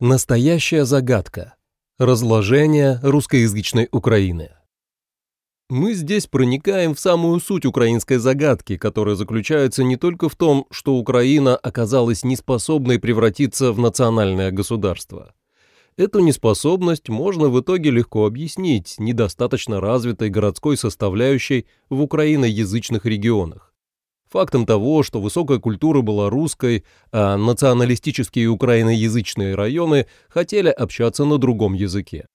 Настоящая загадка. Разложение русскоязычной Украины. Мы здесь проникаем в самую суть украинской загадки, которая заключается не только в том, что Украина оказалась неспособной превратиться в национальное государство. Эту неспособность можно в итоге легко объяснить недостаточно развитой городской составляющей в украиноязычных регионах. Фактом того, что высокая культура была русской, а националистические украиноязычные районы хотели общаться на другом языке.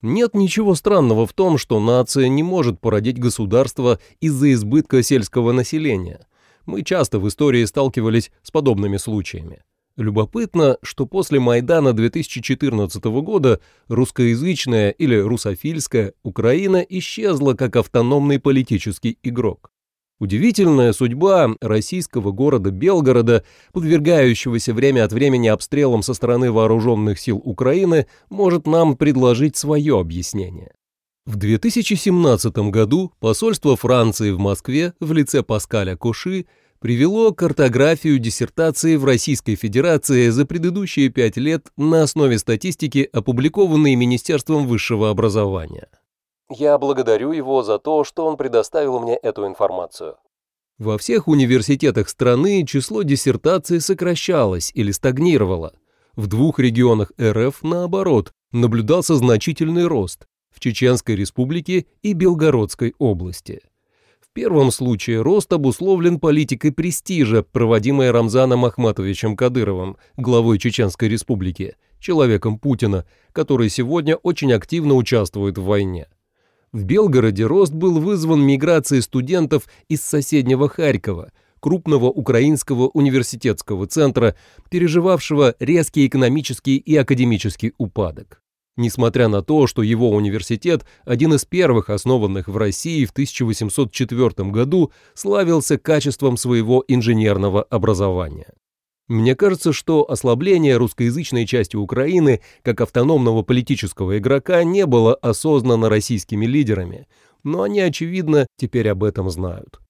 Нет ничего странного в том, что нация не может породить государство из-за избытка сельского населения. Мы часто в истории сталкивались с подобными случаями. Любопытно, что после Майдана 2014 года русскоязычная или русофильская Украина исчезла как автономный политический игрок. Удивительная судьба российского города Белгорода, подвергающегося время от времени обстрелам со стороны вооруженных сил Украины, может нам предложить свое объяснение. В 2017 году посольство Франции в Москве в лице Паскаля Коши привело картографию диссертации в Российской Федерации за предыдущие пять лет на основе статистики, опубликованной Министерством высшего образования. Я благодарю его за то, что он предоставил мне эту информацию. Во всех университетах страны число диссертаций сокращалось или стагнировало. В двух регионах РФ, наоборот, наблюдался значительный рост – в Чеченской республике и Белгородской области. В первом случае рост обусловлен политикой престижа, проводимой Рамзаном Ахматовичем Кадыровым, главой Чеченской республики, человеком Путина, который сегодня очень активно участвует в войне. В Белгороде рост был вызван миграцией студентов из соседнего Харькова, крупного украинского университетского центра, переживавшего резкий экономический и академический упадок. Несмотря на то, что его университет, один из первых основанных в России в 1804 году, славился качеством своего инженерного образования. Мне кажется, что ослабление русскоязычной части Украины как автономного политического игрока не было осознано российскими лидерами, но они, очевидно, теперь об этом знают.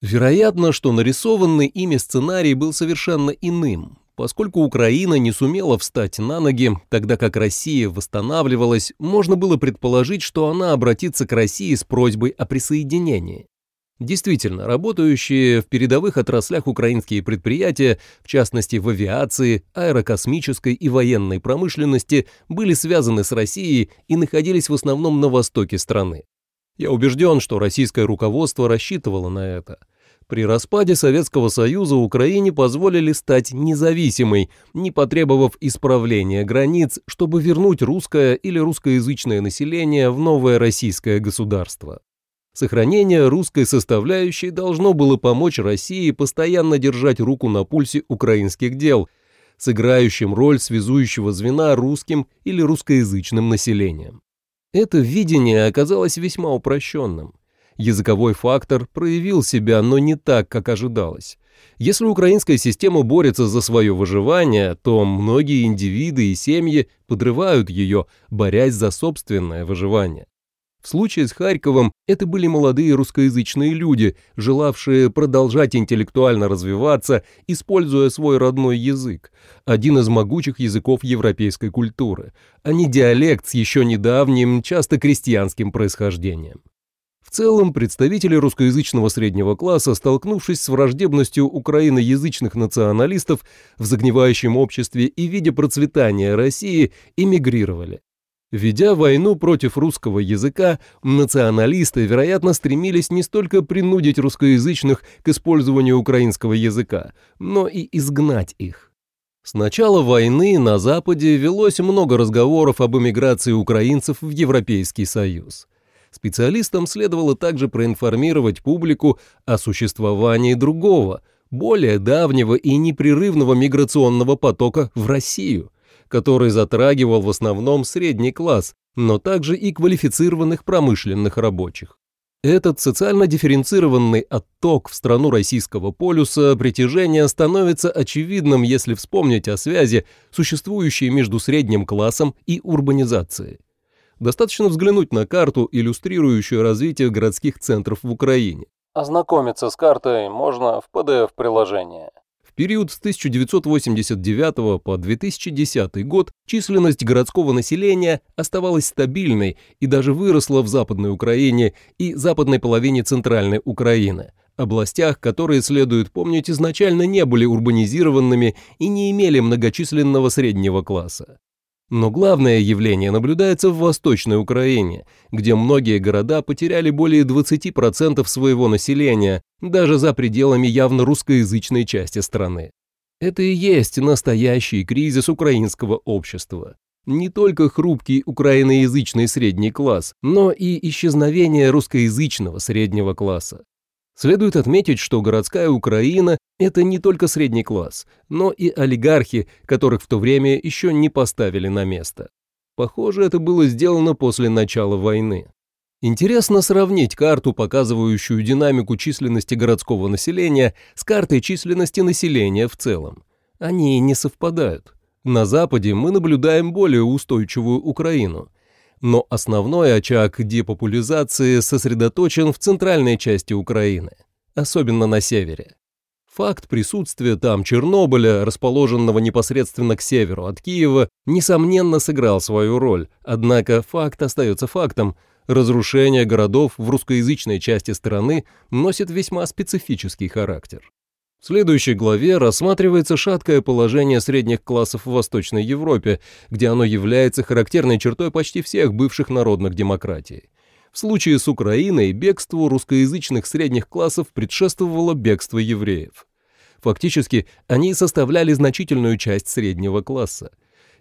Вероятно, что нарисованный ими сценарий был совершенно иным, поскольку Украина не сумела встать на ноги, тогда как Россия восстанавливалась, можно было предположить, что она обратится к России с просьбой о присоединении. Действительно, работающие в передовых отраслях украинские предприятия, в частности в авиации, аэрокосмической и военной промышленности, были связаны с Россией и находились в основном на востоке страны. Я убежден, что российское руководство рассчитывало на это. При распаде Советского Союза Украине позволили стать независимой, не потребовав исправления границ, чтобы вернуть русское или русскоязычное население в новое российское государство. Сохранение русской составляющей должно было помочь России постоянно держать руку на пульсе украинских дел, сыграющим роль связующего звена русским или русскоязычным населением. Это видение оказалось весьма упрощенным. Языковой фактор проявил себя, но не так, как ожидалось. Если украинская система борется за свое выживание, то многие индивиды и семьи подрывают ее, борясь за собственное выживание. В случае с Харьковом это были молодые русскоязычные люди, желавшие продолжать интеллектуально развиваться, используя свой родной язык, один из могучих языков европейской культуры, а не диалект с еще недавним, часто крестьянским происхождением. В целом, представители русскоязычного среднего класса, столкнувшись с враждебностью украиноязычных националистов в загнивающем обществе и видя процветания России, эмигрировали. Ведя войну против русского языка, националисты, вероятно, стремились не столько принудить русскоязычных к использованию украинского языка, но и изгнать их. С начала войны на Западе велось много разговоров об эмиграции украинцев в Европейский Союз. Специалистам следовало также проинформировать публику о существовании другого, более давнего и непрерывного миграционного потока в Россию – который затрагивал в основном средний класс, но также и квалифицированных промышленных рабочих. Этот социально дифференцированный отток в страну российского полюса притяжения становится очевидным, если вспомнить о связи, существующей между средним классом и урбанизацией. Достаточно взглянуть на карту, иллюстрирующую развитие городских центров в Украине. Ознакомиться с картой можно в PDF-приложении период с 1989 по 2010 год численность городского населения оставалась стабильной и даже выросла в Западной Украине и западной половине Центральной Украины, областях, которые, следует помнить, изначально не были урбанизированными и не имели многочисленного среднего класса. Но главное явление наблюдается в Восточной Украине, где многие города потеряли более 20% своего населения, даже за пределами явно русскоязычной части страны. Это и есть настоящий кризис украинского общества. Не только хрупкий украиноязычный средний класс, но и исчезновение русскоязычного среднего класса. Следует отметить, что городская Украина – это не только средний класс, но и олигархи, которых в то время еще не поставили на место. Похоже, это было сделано после начала войны. Интересно сравнить карту, показывающую динамику численности городского населения, с картой численности населения в целом. Они не совпадают. На Западе мы наблюдаем более устойчивую Украину – но основной очаг депопуляризации сосредоточен в центральной части Украины, особенно на севере. Факт присутствия там Чернобыля, расположенного непосредственно к северу от Киева, несомненно сыграл свою роль, однако факт остается фактом. Разрушение городов в русскоязычной части страны носит весьма специфический характер. В следующей главе рассматривается шаткое положение средних классов в Восточной Европе, где оно является характерной чертой почти всех бывших народных демократий. В случае с Украиной бегству русскоязычных средних классов предшествовало бегство евреев. Фактически, они составляли значительную часть среднего класса.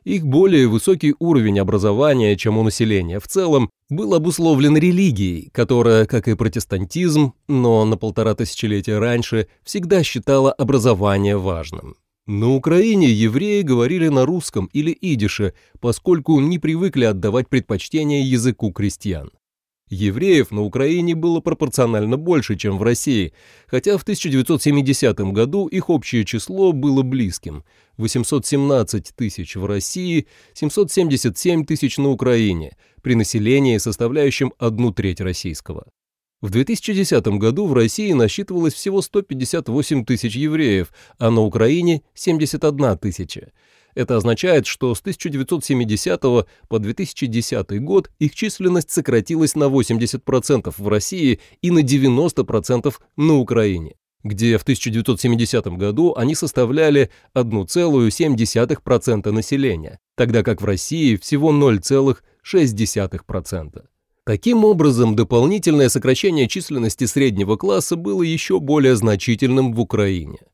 Их более высокий уровень образования, чем у населения в целом, был обусловлен религией, которая, как и протестантизм, но на полтора тысячелетия раньше, всегда считала образование важным. На Украине евреи говорили на русском или идише, поскольку не привыкли отдавать предпочтение языку крестьян. Евреев на Украине было пропорционально больше, чем в России, хотя в 1970 году их общее число было близким – 817 тысяч в России, 777 тысяч на Украине, при населении, составляющем одну треть российского. В 2010 году в России насчитывалось всего 158 тысяч евреев, а на Украине – 71 тысяча. Это означает, что с 1970 по 2010 год их численность сократилась на 80% в России и на 90% на Украине, где в 1970 году они составляли 1,7% населения, тогда как в России всего 0,6%. Таким образом, дополнительное сокращение численности среднего класса было еще более значительным в Украине –